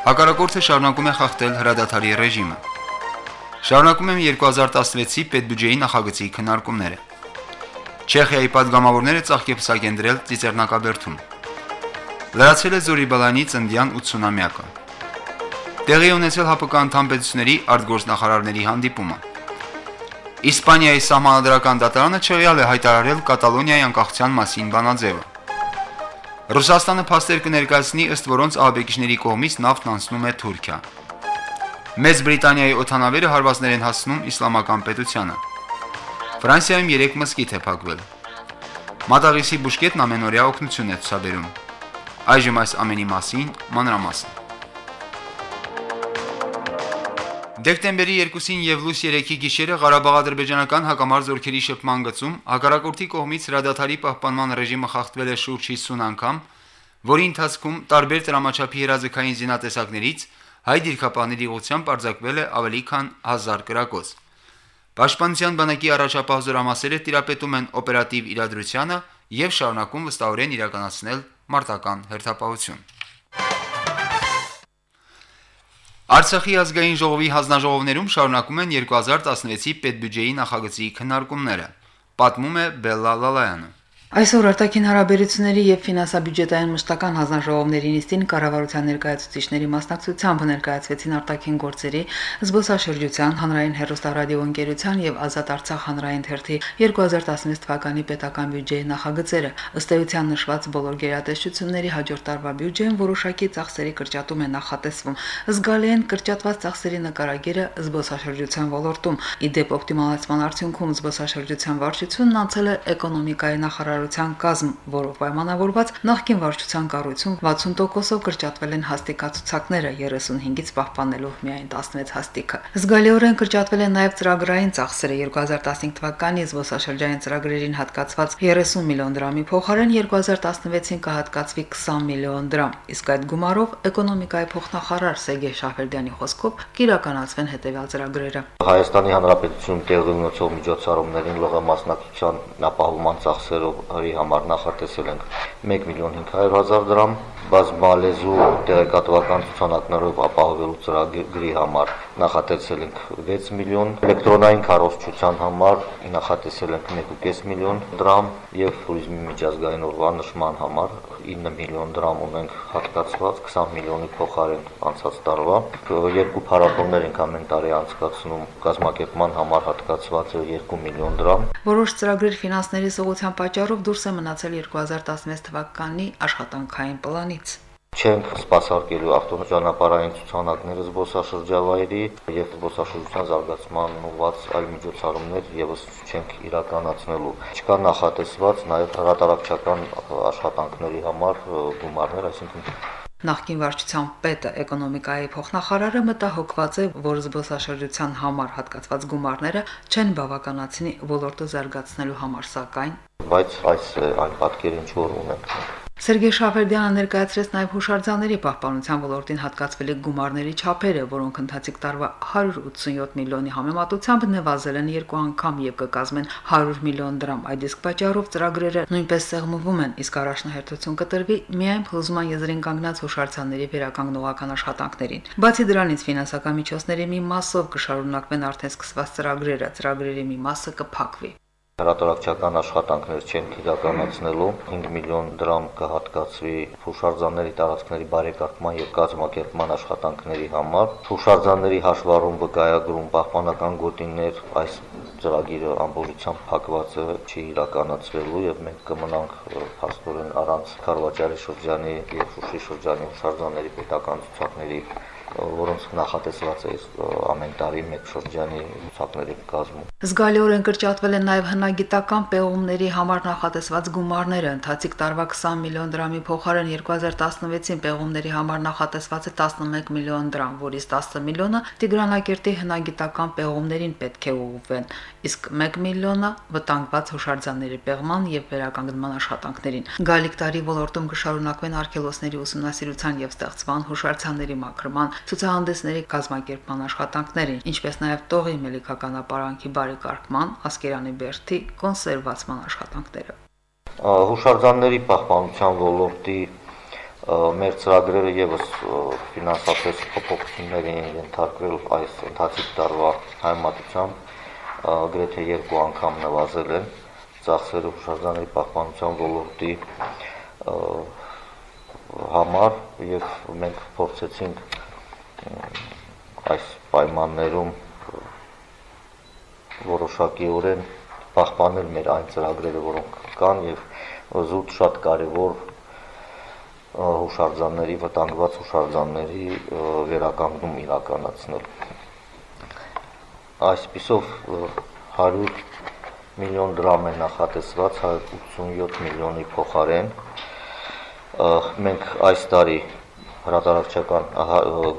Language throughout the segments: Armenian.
Հակառակորդը շարունակում է խախտել հրադադարի ռեժիմը։ Շարունակում են 2016-ի պետբյուջեի նախագծի քննարկումները։ Չեխիայի падգամավորները ծաղկեպսակ են դրել Ծիծեռնակաբերդում։ Լրացել է Զորիբալանի ծնդյան 80-ամյակը։ Տեղի ունեցել ՀԱՊԿ անդամ պետությունների արտգործնախարարների հանդիպումը։ Իսպանիայի սահմանադրական դատարանը չեղյալ է հայտարարել Կատալոնիայի անկախության մասին բանաձևը։ Ռուսաստանը փաստեր կներկայացնի, ըստ որոնց ահաբեկիչների կողմից նավթն անցնում է Թուրքիա։ Մեծ Բրիտանիայի օթանավերը հարվածներ են հասցնում իսլամական պետությանը։ Ֆրանսիայում 3 մզկիթ է փակվել։ Մատաղիսի բուժկետն ամենօրյա օգնություն է ցուցաբերում։ Այժմ այս ամենի մասին մանրամասն։ Դեկտեմբերի 2-ին եւ լույս 3-ի գիշերը Ղարաբաղ-ադրբեջանական հակամարտ զորքերի շփման գծում հակառակորդի կողմից հրադադարի պահպանման ռեժիմը խախտվել է շուրջ 50 անգամ, որի ընթացքում տարբեր տրամաչափի հրաձգային զինատեսակներից հայ դիրքապահների ուղությամբ արձակվել է ավելի քան 1000 կրակոց։ Պաշտպանության բանակի առաջապահ զորամասերը տիրապետում են օպերատիվ իրադրությանը եւ շարունակում վստահորեն իրականացնել մարտական հերթապահություն։ Արցախի ազգային ժողովի հանձնաժողովներում շարունակում են 2016-ի պետբյուջեի նախագծի քննարկումները։ Պատմում է Բելլա Լալայանը։ Այսօր արտաքին հարաբերությունների եւ ֆինանսա-բյուջետային մշտական հանձնաժողովների նիստին կառավարության ներկայացուցիչների մասնակցությամբ ներկայացվեցին արտաքին գործերի, զբոսաշրջության, հանրային հեռուստարադիո ընկերության եւ Ազատ Արցախ հանրային թերթի 2016 թվականի պետական բյուջեի նախագծերը։ Ըստ էության նշված բոլոր գերատեսչությունների հաջորդ տարվա բյուջեն որոշակի ծախսերի կրճատում է նախատեսվում։ Զգալի են կրճատված ծախսերի նկարագիրը զբոսաշրջության ոլորտում։ Իդեպ օպտիմալացման արդյունքում զբոսաշրջության վարչությունն անցել է էկոնոմիկայի նախարար նախարարության կազմ, որով պայմանավորված նախկին վարչության կառույցում 60%-ով կրճատվել են հաստիկացուցակները 35-ից պահպանելով միայն 16 հաստիկը։ Զգալիորեն կրճատվել են նաև ծրագրային ծախսերը 2015 թվականի զբոսաշրջային ծրագրերին հատկացված 30 միլիոն դրամի փոխարեն 2016-ին կհատկացվի 20 միլիոն դրամ։ Իսկ այդ գումարով էկոնոմիկայի փոխնախարար Սերգեյ Շաֆերդյանի խոսքով կիրականացվեն հետևյալ ծրագրերը։ Հայաստանի Հանրապետություն տեղի ունեցող միջոցառումներին ԼՂ մասնակցության ապահովման ծախսերով արի համար նախատեսել ենք 1 միլիոն 500 հազար դրամ, բազմալեզու տեղեկատվական ցուցանակներով ապահովելու ծրագրի համար նախատեսել ենք 6 միլիոն, էլեկտրոնային քարոզչության համար նախատեսել ենք 1.5 միլիոն դրամ եւ туриզմի միջազգային օրվա նշման համար 9 միլիոն դրամ ունենք հատկացված 20 միլիոնի փոխարեն անցած տարվա երկու փառատոններ ենք ամեն տարի անցկացնում գազམ་ակերպման համար հատկացված 2 միլիոն դրամ Որոշ ծրագրեր ֆինանսների սողության պատճառով դուրս է մնացել 2016 թվականի աշխատանքային պլանի պլանից չենք սպասարկելու ավտոճանապարհային ցուցանակները զբոսաշրջավայրի եւ զբոսաշրջության զարգացման ուղղված այլ միջոցառումներ եւս չենք իրականացնելու։ Չկա նախատեսված նաեւ հրատարակչական աշխատանքների համար գումարներ, այսինքն Նախկին վարչության պետը էկոնոմիկայի փոխնախարարը մտահոգված է, որ զբոսաշրջության համար հատկացված գումարները չեն բավականացնի ոլորտը զարգացնելու համար, սակայն բայց այս այն պատկերը ինչ որ ունենք Սերգեյ Շավերդյանը ներկայացրեց նաև հուշարձանների պահպանության ոլորտին հատկացվելի գումարների չափերը, որոնք ընթացիկ տարվա 187 միլիոնի համեմատությամբ նվազել են երկու անգամ եւ կկազմեն 100 միլիոն դրամ։ Այդ իսկ պատճառով ծրագրերը նույնպես սեղմվում են, իսկ առաջնահերթություն կտրվի միայն փլուզման եզրին կանգնած հուշարձանների վերականգնողական աշխատանքներին։ Բացի դրանից ֆինանսական միջոցների մի մասով կշարունակվեն արդեն սկսված ծրագրերը, ծրագրերի մի մասը կփակվի հրատարակչական աշխատանքներ չեն իրականացնելու 5 միլիոն դրամ կհատկացվի հուշարձանների տարածքների բարեկարգման եւ կազմակերպման աշխատանքների համար հուշարձանների հաշվառում վկայագրում պահպանական գոտիներ այս ծրագիրը ամբողջությամբ փակված չի իրականացվելու եւ մենք կմնանք փաստորեն առանց Խարվաճարի շրջանի եւ Շուշի շրջանի հուշարձանների պետական ցուցակների որոնց նախատեսված է ամեն տարի մեկ շրջանի ցուցակների կազմում։ Զգալիորեն կրճատվել են նաև հնա հնագիտական պեղումների համար նախատեսված գումարները ընթացիկ տարվա 20 միլիոն դրամի փոխարեն 2016-ին պեղումների համար նախատեսված է 11 միլիոն դրամ, որից 10 միլիոնը Տիգրանակերտի հնագիտական պեղումներին պետք է ուղղվեն, իսկ 1 միլիոնը վտանգված հուշարձանների պեղման եւ վերականգնման աշխատանքներին։ Գալիք տարի ոլորտում կշարունակվեն արքելոսների ուսումնասիրության եւ ստեղծման հուշարձանների մաքրման, ցուցահանդեսների կազմակերպման աշխատանքներին, ինչպես նաեւ տողի մելիքականապարանքի բարեկարգման, ասկերանի բերթի կոնսերվացման աշխատանքները։ Հուշարձանների պահպանության ոլորտի մեր ծրագրերը եւս ֆինանսապես փոփոխությունների են ենթարկվել այս ընթացիկ տարվա համատությամբ գրեթե երկու անգամ նվազել են ծախսերը հուշարձանների պահպանության ոլորտի համար եւ մենք փորձեցինք այս պայմաններում որոշակիորեն պահպանել մեր այն ծրագրերը, որոնք կան եւ զուտ շատ կարեւոր հուշարձանների, վտանգված հուշարձանների վերականգնում իրականացնել։ Այսպիսով 100 միլիոն դրամ է նախատեսված 187 միլիոնի փոխարեն մենք այս տարի հրատարակչական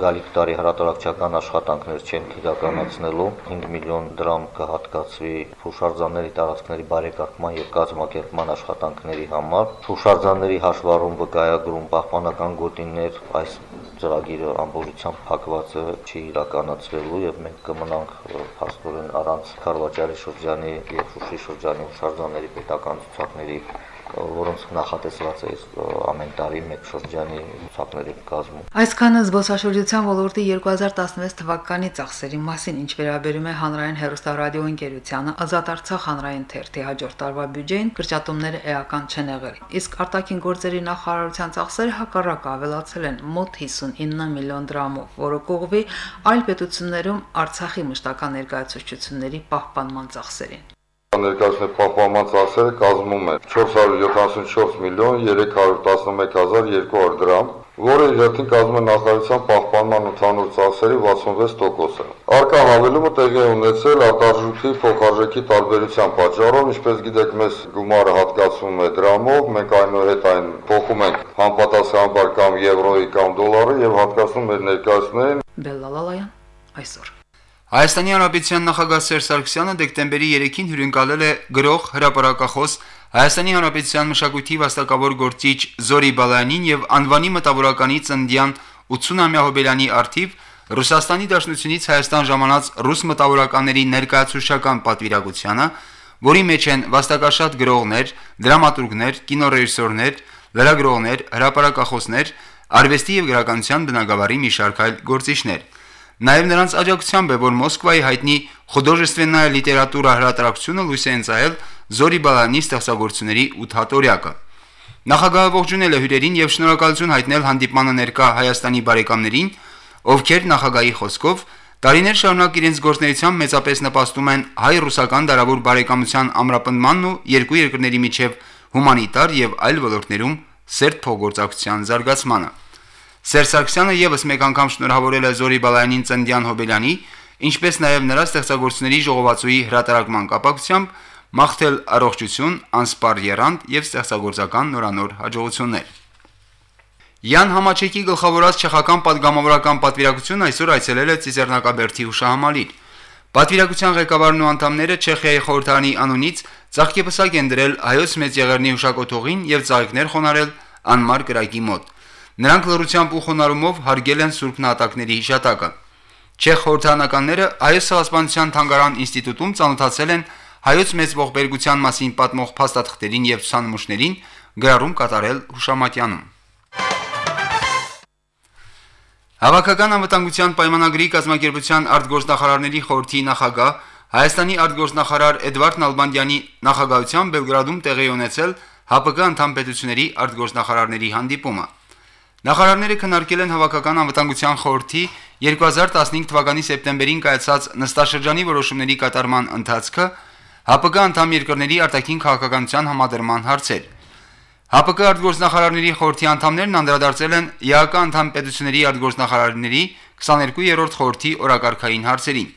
գալիք տարի հրատարակչական աշխատանքներ չեն իրականացնելու 5 միլիոն դրամ կհատկացվի հուշարձանների տարածքների բարեկարգման եւ կազմակերպման աշխատանքների համար հուշարձանների հաշվառում վկայագրում պահպանական գոտիներ այս ծրագիրը ամբողջությամբ փակված չի իրականացվելու եւ մենք կմնանք փաստորեն առանց Խարվաճարի շրջանի եւ Շուշի շրջանի հուշարձանների պետական ցուցակների որոնց նախատեսված է ամեն տարի մեկ շրջանի ցուցակների կազմում։ Այսքանը զբոսաշրջության ոլորտի 2016 թվականի ծախսերի մասին, ինչ վերաբերում է հանրային հերոստարադիո ընկերությանը, Ազատ Արցախ հանրային թերթի հաջորդ տարվա բյուջեին կրճատումները էական չեն եղել։ Իսկ արտաքին գործերի նախարարության ծախսերը հակառակ ավելացել են մոտ 59 միլիոն դրամով, որը կողվի այլ պետություններում Արցախի մշտական ներկայացուցչությունների պահպանման ծախսերին ներկայացնել պահպանման ծախսերը կազմում է 474 միլիոն 311200 դրամ, որը իր հերթին կազմում է նախարարության պահպանման ընդհանուր ծախսերի 66%-ը։ Արկա հավելումը տեղի է ունեցել արտարժույթի փոխարժեքի տարբերության պատճառով, ինչպես գիտեք, մեզ գումարը հատկացվում է դրամով, մենք այնուհետ այն փոխում ենք համապատասխանաբար կամ եվրոյի կամ դոլարի եւ հատկացնում մեր ներկայացուցիչներին։ Բելլալալայան այսօր Հայաստանի Հանրապետության նախագահ Սերժ Սարգսյանը դեկտեմբերի 3-ին հյուրընկալել է գրող հրապարակախոս Հայաստանի Հանրապետության մշակույթի վաստակավոր գործիչ Զորի Բալայանին եւ անվանի մտավորականի ծնդյան 80-ամյա հոբելյանի արթիվ Ռուսաստանի Դաշնությունից Հայաստան ժամանած ռուս մտավորականների ներկայացուցչական պատվիրակությանը, որի մեջ են վաստակաշատ գրողներ, դրամատուրգներ, կինոռեժիսորներ, լրագրողներ, հրապարակախոսներ, արվեստի եւ գրականության բնագավառի մի շարք այլ գործիչներ։ Նաև նրանց աջակցությամբ է, որ Մոսկվայի հայտնի Խոդոժեստվեննայա լիտերատուրա հրատարակությունը լույս է ընծայել Զորի Բալանի ստեղծագործությունների 8 հատորյակը։ Նախագահը ողջունել է հյուրերին եւ շնորհակալություն հայտնել հանդիպմանը ներկա Հայաստանի բարեկամներին, ովքեր նախագահի խոսքով տարիներ շարունակ իրենց գործնեությամբ մեծապես նպաստում են հայ-ռուսական դարավոր բարեկամության ամրապնդմանն ու երկու երկրների միջև հումանիտար եւ այլ ոլորտներում սերտ փոխգործակցության զարգացմանը։ Սերսարքսյանը եւս մեկ անգամ շնորհավորել է Զորի Բալայանին Ծնդյան Հոբելյանի, ինչպես նաեւ նրա ստեղծագործությունների ժողովածուի հրատարակման կապակցությամբ մաղթել առողջություն, անսպար երանդ եւ ստեղծագործական նորանոր հաջողություններ։ Յան Համաչեկի գլխավորած չեխական падգամավորական պատվիրակությունը այսօր այցելել է Ծիզեռնակաբերդի հուշահամալիր։ Պատվիրակության ղեկավարն ու անդամները Չեխիայի խորհրդանի անունից ցաղկեպսակ են դրել հայոց մեծ եղեռնի հուշակոթողին եւ ծաղիկներ խոնարել անմար գրագի մոտ։ Նրանք լրությամբ ու խոնարհումով հարգել են Սուրբ Նատակների հիշատակը։ Չեխ խորհրդանականները հայոց ցեղասպանության թանգարան ինստիտուտում ծանոթացել են հայոց մեծ ողբերգության մասին պատմող փաստաթղթերին եւ ցուցանմուշներին գրառում կատարել հուշամատյանում։ Հավաքական անվտանգության պայմանագրի կազմակերպության արտգործնախարարների խորհրդի նախագահ Հայաստանի արտգործնախարար Էդվարդ Նալբանդյանի նախագահությամբ Բելգրադում տեղի ունեցել ՀԱՊԿ անդամ պետությունների արտգործնախարարների հանդիպումը։ Նախարարները քննարկել են հավաքական անվտանգության խորհրդի 2015 թվականի սեպտեմբերին կայացած նստաշրջանի որոշումների կատարման ընթացքը ՀԱՊԿ անդամ երկրների արտաքին քաղաքականության համադրման հարցեր։ ՀԱՊԿ արտգործնախարարների խորհրդի անդամներն անդրադարձել են ԵԱԿ անդամ պետությունների արտգործնախարարների 22-րդ խորհրդի օրակարգային հարցերին։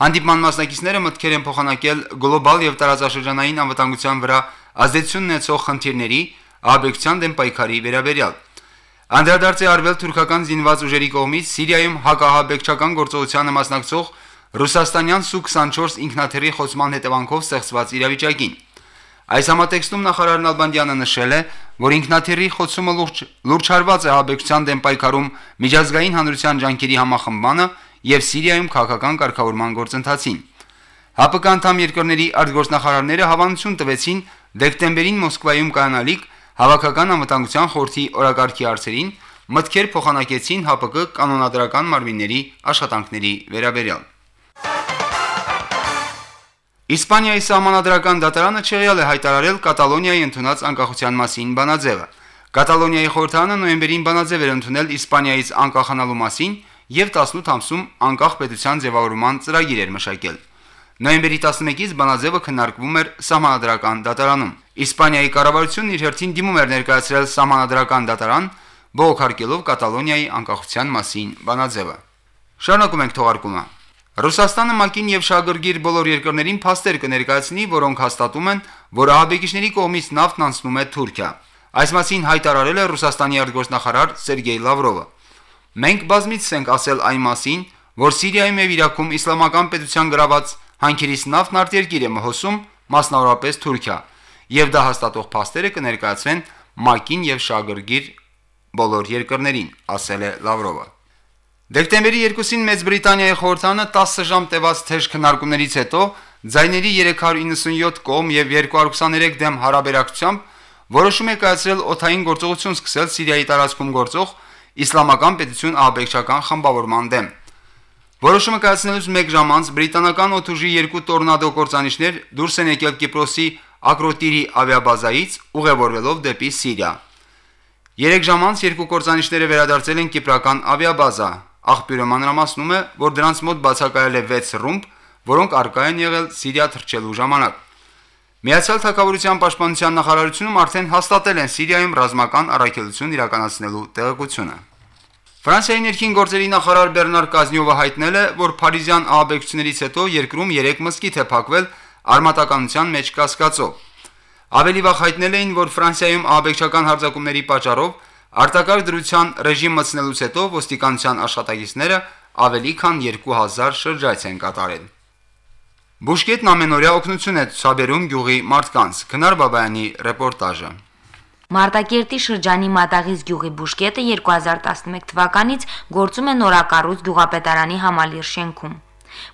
Հանդիպման մասնակիցները մտքեր են փոխանակել գլոբալ եւ տարածաշրջանային անվտանգության վրա ազդեցություն ունեցող խնդիրների աբեկցիան դեմ պայքարի վերաբերյալ։ Անդրադարձ է արվել թուրքական զինված ուժերի կողմից Սիրիայում հակահաբեկչական գործողությանը մասնակցող ռուսաստանյան Սու-24 ինքնաթիռի խոցման հետևանքով ստեղծված իրավիճակին։ Այս համատեքստում նախարար Նալբանդյանը նշել է, որ ինքնաթիռի խոցումը լուրջ լուրջարված է հաբեկչության դեմ պայքարում միջազգային հանրության ջանքերի համախմբմանը եւ Սիրիայում քաղաքական կարգավորման գործընթացին։ ՀԱՊԿ անդամ երկրների արտգործնախարարները հավանություն տվեցին դեկտեմբերին Մոսկվայում կանալիք հավաքական անվտանգության խորհրդի օրակարգի արծերին մտքեր փոխանակեցին ՀԱՊԿ կանոնադրական մարմինների աշխատանքների վերաբերյալ։ Իսպանիայի սահմանադրական դատարանը չեղյալ է հայտարարել Կատալոնիայի ընդունած անկախության մասին բանաձևը։ Կատալոնիայի խորհրդանը նոյեմբերին բանաձև էր ընդունել Իսպանիայից անկախանալու մասին եւ 18 ամսում անկախ պետության ձևավորման ծրագիր էր մշակել։ Նոյեմբերի 11-ից բանաձևը քննարկվում էր սահմանադրական դատարանում։ Իսպանիայի կառավարությունն իր հերթին դիմում էր ներկայացրել սահմանադրական դատարան, բողոքարկելով Կատալոնիայի անկախության մասին բանաձևը։ Շարունակում ենք թողարկումը։ Ռուսաստանը ՄԱԿ-ին եւ շահագրգիռ բոլոր երկրներին փաստեր կներկայացնի, որոնք հաստատում են, որ ահաբեկիչների կողմից նավթն անցնում է Թուրքիա։ Այս մասին հայտարարել է Ռուսաստանի արտգործնախարար Սերգեյ Լավրովը։ Մենք բազմիցս ենք ասել այն մասին, որ Սիրիայում եւ Իրաքում իսլամական պետության գրաված հանքերից նավթն արտերկիր է մհոսում, մասնավորապես Թուրքիա, եւ դա հաստատող փաստերը կներկայացվեն ՄԱԿ-ին եւ շահագրգիռ բոլոր երկրներին, ասել է Լավրովը։ Դեկտեմբերի 2-ին Մեծ Բրիտանիայի խորհրդանը 10 ժամ տևած թեժ քննարկումներից հետո ձայների 397 կողմ եւ 223 դեմ հարաբերակցությամբ որոշում է կայացրել օթային գործողություն սկսել Սիրիայի տարածքում գործող իսլամական պետություն ահաբեկչական խմբավորման դեմ։ Որոշումը կայացնելուց 1 ժամ անց բրիտանական օթուժի երկու տորնադո կործանիչներ դուրս են եկել Կիպրոսի Ակրոտիրի ավիաբազայից ուղևորվելով դեպի Սիրիա։ 3 ժամ անց երկու կործանիչները վերադարձել են կիպրական ավիաբազա, Աղբյուրը մանրամասնում է, որ դրանց մոտ բացակայել է 6 ռումբ, որոնք արկա են եղել Սիրիա թռչելու ժամանակ։ Միացյալ Թագավորության պաշտպանության նախարարությունում արդեն հաստատել են Սիրիայում ռազմական առաքելություն իրականացնելու տեղեկությունը։ Ֆրանսիայի ներքին գործերի նախարար Բեռնար Կազնյովը հայտնել է, որ Փարիզյան ահաբեկչություններից հետո երկրում 3 մսկիթ է փակվել արմատականության մեջ կասկածով։ Ավելի վաղ հայտնել էին, որ Ֆրանսիայում ահաբեկչական հարձակումների պատճառով Արտակարգ դրության ռեժիմ մտցնելուց հետո ոստիկանության աշխատակիցները ավելի քան 2000 շրջայց են կատարել։ Բուշկետն ամենօրյա օգնություն է ցուցաբերում գյուղի մարդկանց։ Քնար Բաբայանի ռեպորտաժը։ Մարտակերտի շրջանի Մատաղից գյուղի բուշկետը 2011 թվականից գործում է նորակառույց գյուղապետարանի համալիր շենքում։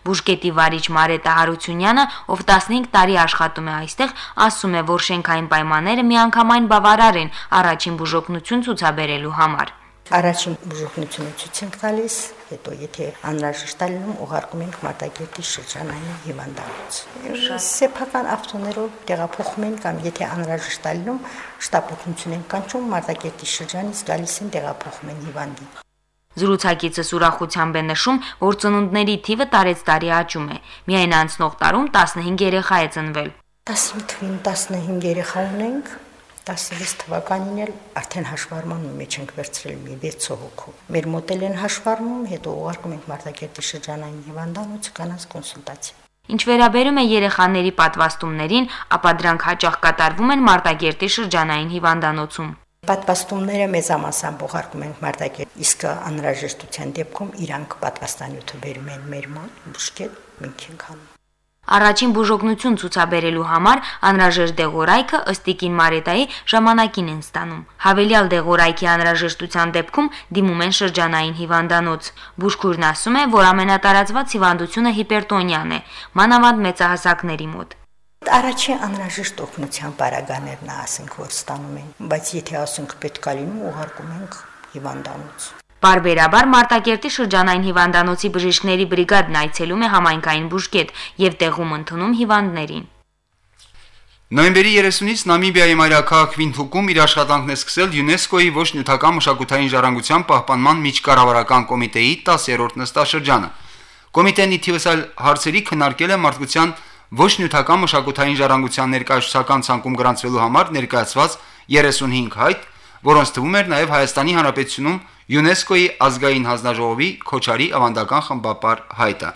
Բուժկետի վարիչ Մարետա Հարությունյանը, ով 15 տարի աշխատում է այստեղ, ասում է, որ շենքային պայմանները միանգամայն բավարար են առաջին բուժօգնություն ցուցաբերելու համար։ Առաջին բուժօգնությունը ցույց ենք տալիս, հետո եթե անհրաժեշտ լինում, ուղարկում ենք Մարտակերտի շրջանային հիվանդանոց։ Սեփական ավտոներով տեղափոխում են կամ եթե անհրաժեշտ լինում, շտապ օգնություն են կանչում Մարտակերտի շրջանից գալիս են տեղափոխում են հիվանդին։ Զրուցակիցս ուրախությամբ է նշում, որ ծնունդների թիվը տարեց տարի աճում է։ Միայն անցնող տարում 15 երեխա է ծնվել։ 15 թվին 15 երեխա ունենք, 16 թվականին էլ արդեն հաշվառման մեջ ենք վերցրել մի 6 հոգու։ Մեր մոդել են հաշվառում, հետո ուղարկում ենք Մարտակերտի շրջանային հիվանդանոց կանանց կոնսուլտացիա։ Ինչ վերաբերում է երեխաների պատվաստումներին, ապա դրանք հաճախ կատարվում են Մարտակերտի շրջանային հիվանդանոցում։ Պատվաստումները մեծամասամբ ուղարկում ենք Մարտակերտ, իսկ անհրաժեշտության դեպքում իրանք պատվաստանյութը բերում են մեր մոտ, բուժկետ, մենք ենք անում։ Առաջին բուժօգնություն ցուցաբերելու համար անհրաժեշտ դեղորայքը ըստիկին Մարետայի ժամանակին են ստանում։ Հավելյալ դեղորայքի անհրաժեշտության դեպքում դիմում են շրջանային հիվանդանոց։ Բուժքուրն ասում է, որ ամենատարածված հիվանդությունը հիպերտոնիան է, մանավանդ մեծահասակների մոտ։ Առաջին անհրաժեշտ օգնության բարագաներն ասենք որ ստանում են, բայց եթե ասենք պետք է լինում, ուղարկում ենք հիվանդանոց։ Բարբերաբար Մարտակերտի շրջանային հիվանդանոցի բժիշկների բրիգադն այցելում է համայնքային բուժկետ եւ տեղում ընդունում հիվանդներին։ Նոյեմբերի 30-ից Նամիբիայի մայրաքաղաք Վինդհուկում իր աշխատանքն է սկսել ՅՈՒՆԵՍԿՕ-ի ոչ նյութական մշակութային ժառանգության պահպանման միջկառավարական կոմիտեի 10-րդ նստաշրջանը։ Կոմիտեն ի թիվս այլ հարցերի քննարկել է մարդկության ոչ նյութական մշակութային ժառանգության ներկայացուցական ցանկում գրանցվելու համար ներկայացված 35 հայտ, որոնց թվում էր նաև Հայաստանի Հանրապետությունում ՅՈՒՆԵՍԿՕ-ի ազգային հանձնաժողովի Քոչարի ավանդական խմբապար հայտը։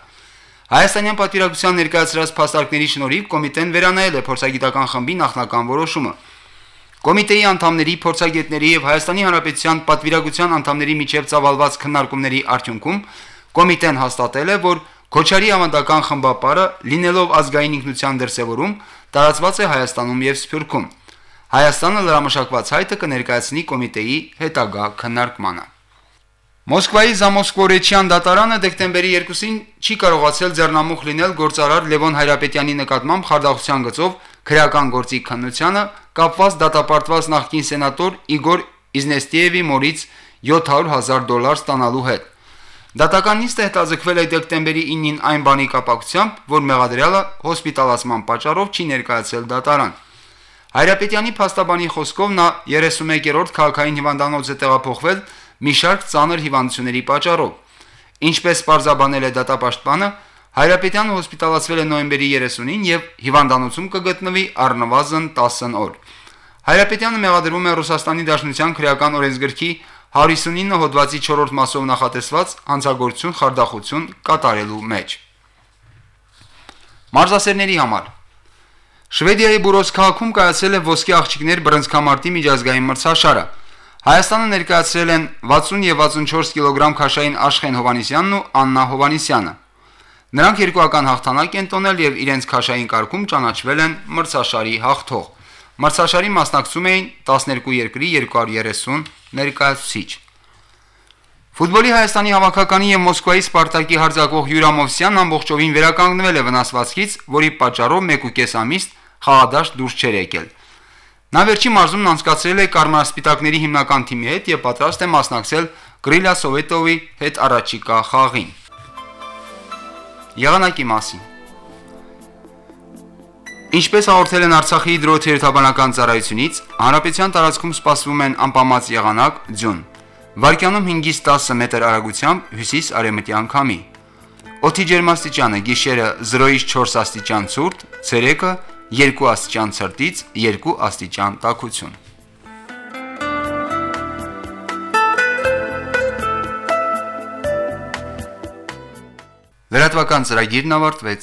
Հայաստանյան պատվիրակության ներկայացրած փաստարկների շնորհիվ կոմիտեն վերանայել է փորձագիտական խմբի նախնական որոշումը։ Կոմիտեի անդամների, փորձագետների եւ Հայաստանի Հանրապետության պատվիրակության անդամների միջև ծավալված քննարկումների արդյունքում կոմիտեն հաստատել է, որ Քոչարի ավանդական խմբապարը լինելով ազգային ինքնության դրսևորում տարածված է Հայաստանում եւ Սփյուռքում։ Հայաստանը լրամշակված հայտը կներկայացնի կոմիտեի հետագա քննարկմանը։ Մոսկվայի Զամոսկվորեչյան դատարանը դեկտեմբերի 2-ին չի կարողացել ձեռնամուխ լինել գործարար Լևոն Հայրապետյանի նկատմամբ խարդախության գծով քրեական գործի քննությանը կապված դատապարտված նախկին սենատոր Իգոր Իզնեստիևի մորից 700.000 դոլար ստանալու հետ։ Դատական նիստը հետաձգվել է դեկտեմբերի 9-ին այն բանի կապակցությամբ, որ մեղադրյալը հոսպիտալացման պատճառով չի ներկայացել դատարան։ Հայրապետյանի փաստաբանի խոսքով նա 31-րդ քաղաքային հիվանդանոց է տեղափոխվել մի շարք ծանր հիվանդությունների պատճառով։ Ինչպես պարզաբանել է դատապաշտպանը, Հայրապետյանը հոսպիտալացվել է նոյեմբերի 30-ին եւ հիվանդանոցում կգտնվի առնվազն 10 օր։ Հայրապետյանը մեղադրվում է Ռուսաստանի Դաշնության քրեական օրենսգրքի 159 հոդվածի 4-րդ մասով նախատեսված հանցագործություն խարդախություն կատարելու մեջ։ Մարզասերների համար Շվեդիայի Բուրոս քաղաքում կայացել է ոսկե աղջիկներ բռնցքամարտի միջազգային մրցաշարը։ Հայաստանը ներկայացրել են 60 եւ 64 կիլոգրամ քաշային Աշխեն Հովանիսյանն ու Աննա Հովանիսյանը։ Նրանք երկուական հաղթանակ են տոնել եւ իրենց քաշային կարգում ճանաչվել են մրցաշարի հաղթող։ Մրցաշարի մասնակցում էին 12 երկրի 230 ներկայացուցիչ։ Ֆուտբոլի Հայաստանի հավաքականի եւ Մոսկվայի Սպարտակի հարձակվող Յուրա Մովսյանն ամբողջովին վերականգնվել է վնասվածքից, որի պատճառով 1.5 ամիս խաղադաշտ դուրս չեր եկել։ Նա վերջի մարզումն անցկացրել է Կարմրասպիտակների հիմնական թիմի հետ եւ պատրաստ է մասնակցել Գրիլա Սովետովի հետ առաջիկա խաղին։ Եղանակի մասին. Ինչպես հաղորդել են Արցախի հիդրոթերապանական ծառայությունից, հանրապետության տարածքում սպասվում են անպամած եղանակ, ձյուն։ Վարկյանում 5-ից 10 մետր արագությամբ հյուսիս-արևմտյան քամի։ Օդի ջերմաստիճանը՝ գիշերը 0-ից 4 աստիճան ցուրտ, ցերեկը 2 աստիճան ցրտից 2 աստիճան տաքություն։ Լրատվական ծրագիրն ավարտվեց։